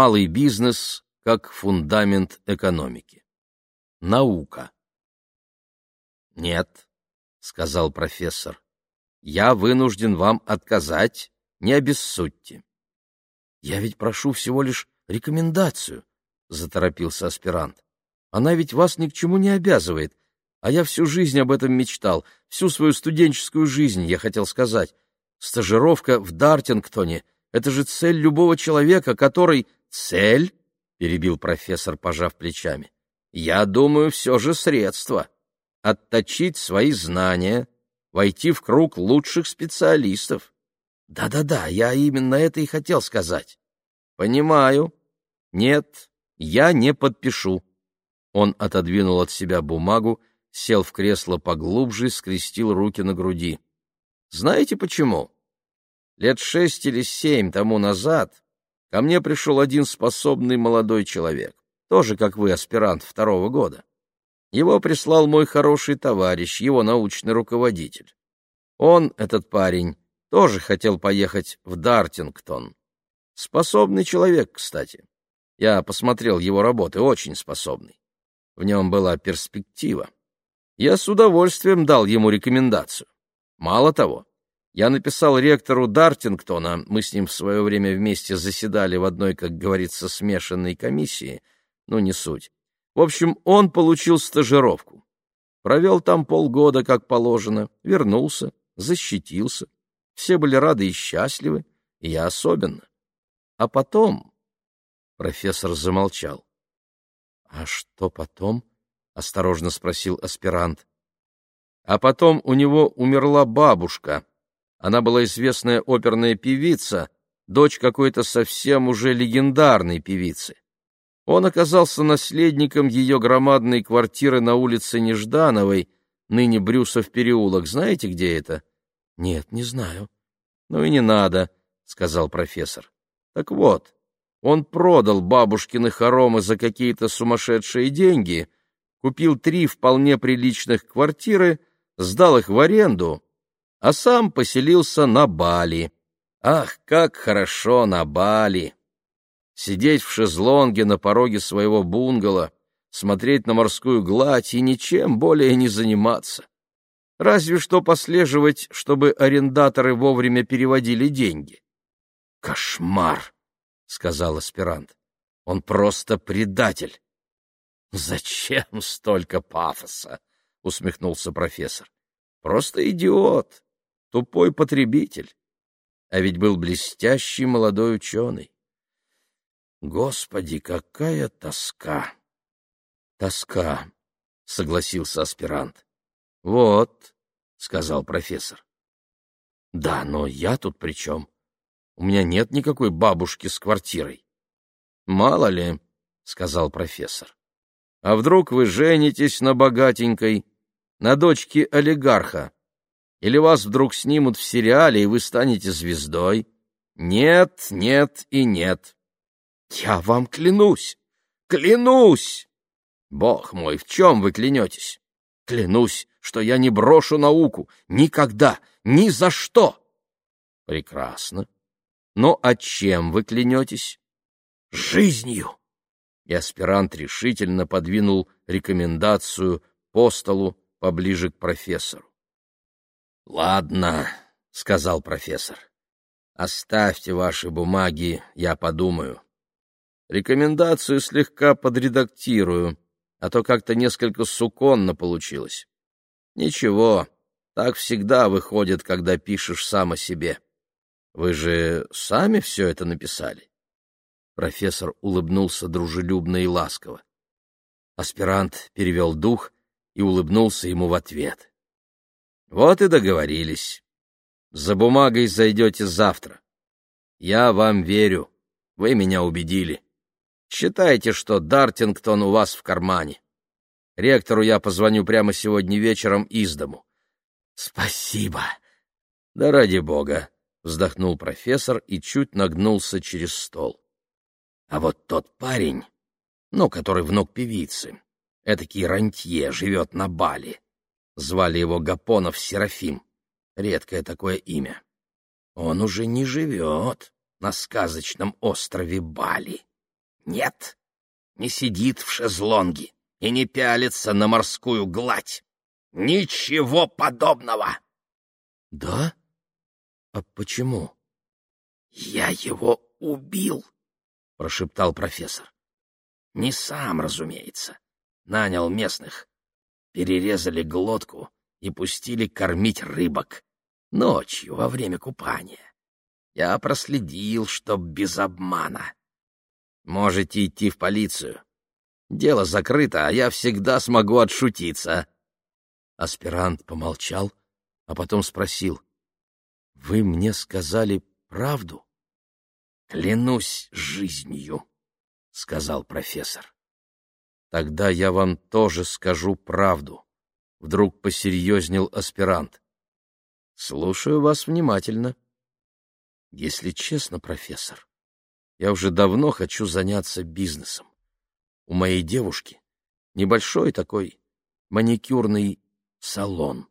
Малый бизнес как фундамент экономики. Наука. Нет, сказал профессор. Я вынужден вам отказать, не обессудьте. Я ведь прошу всего лишь рекомендацию, заторопился аспирант. Она ведь вас ни к чему не обязывает, а я всю жизнь об этом мечтал, всю свою студенческую жизнь, я хотел сказать. Стажировка в Дартингтоне — это же цель любого человека, который... Цель? — перебил профессор, пожав плечами. Я думаю, все же средство. Отточить свои знания, войти в круг лучших специалистов. Да-да-да, я именно это и хотел сказать. Понимаю. Нет, я не подпишу. Он отодвинул от себя бумагу, сел в кресло поглубже скрестил руки на груди. Знаете почему? Лет шесть или семь тому назад ко мне пришел один способный молодой человек, тоже, как вы, аспирант второго года. Его прислал мой хороший товарищ, его научный руководитель. Он, этот парень, тоже хотел поехать в Дартингтон. Способный человек, кстати. Я посмотрел его работы, очень способный. В нем была перспектива. Я с удовольствием дал ему рекомендацию. Мало того, я написал ректору Дартингтона, мы с ним в свое время вместе заседали в одной, как говорится, смешанной комиссии, ну, не суть. В общем, он получил стажировку. Провел там полгода, как положено, вернулся, защитился. Все были рады и счастливы, и я особенно. А потом... Профессор замолчал. «А что потом?» — осторожно спросил аспирант. «А потом у него умерла бабушка. Она была известная оперная певица, дочь какой-то совсем уже легендарной певицы. Он оказался наследником ее громадной квартиры на улице Неждановой, ныне Брюсов переулок. Знаете, где это? — Нет, не знаю. — Ну и не надо, — сказал профессор. — Так вот, он продал бабушкины хоромы за какие-то сумасшедшие деньги, купил три вполне приличных квартиры, сдал их в аренду, а сам поселился на Бали. Ах, как хорошо на Бали! Сидеть в шезлонге на пороге своего бунгало, смотреть на морскую гладь и ничем более не заниматься. Разве что послеживать, чтобы арендаторы вовремя переводили деньги. Кошмар! — сказал аспирант. — Он просто предатель. — Зачем столько пафоса? — усмехнулся профессор. — Просто идиот, тупой потребитель. А ведь был блестящий молодой ученый. Господи, какая тоска! — Тоска, — согласился аспирант. — Вот, — сказал профессор. — Да, но я тут при чем? — у меня нет никакой бабушки с квартирой. Мало ли, сказал профессор. А вдруг вы женитесь на богатенькой, на дочке олигарха? Или вас вдруг снимут в сериале, и вы станете звездой? Нет, нет и нет. Я вам клянусь, клянусь! Бог мой, в чем вы клянетесь? Клянусь, что я не брошу науку. Никогда, ни за что. Прекрасно. Но а чем вы клянетесь? Жизнью! И аспирант решительно подвинул рекомендацию по столу поближе к профессору. — Ладно, — сказал профессор, — оставьте ваши бумаги, я подумаю. Рекомендацию слегка подредактирую, а то как-то несколько суконно получилось. Ничего, так всегда выходит, когда пишешь сам о себе. — вы же сами все это написали? Профессор улыбнулся дружелюбно и ласково. Аспирант перевел дух и улыбнулся ему в ответ. Вот и договорились. За бумагой зайдете завтра. Я вам верю. Вы меня убедили. Считайте, что Дартингтон у вас в кармане. Ректору я позвоню прямо сегодня вечером из дому. Спасибо. Да ради бога вздохнул профессор и чуть нагнулся через стол. А вот тот парень, ну, который внук певицы, этакий рантье, живет на Бали. Звали его Гапонов Серафим. Редкое такое имя. Он уже не живет на сказочном острове Бали. Нет, не сидит в шезлонге и не пялится на морскую гладь. Ничего подобного. Да? А почему? Я его убил, прошептал профессор. Не сам, разумеется. Нанял местных. Перерезали глотку и пустили кормить рыбок. Ночью, во время купания. Я проследил, чтоб без обмана. Можете идти в полицию. Дело закрыто, а я всегда смогу отшутиться. Аспирант помолчал, а потом спросил. — Вы мне сказали правду? — Клянусь жизнью, — сказал профессор. — Тогда я вам тоже скажу правду. Вдруг посерьезнел аспирант. — Слушаю вас внимательно. — Если честно, профессор, я уже давно хочу заняться бизнесом. У моей девушки небольшой такой маникюрный салон.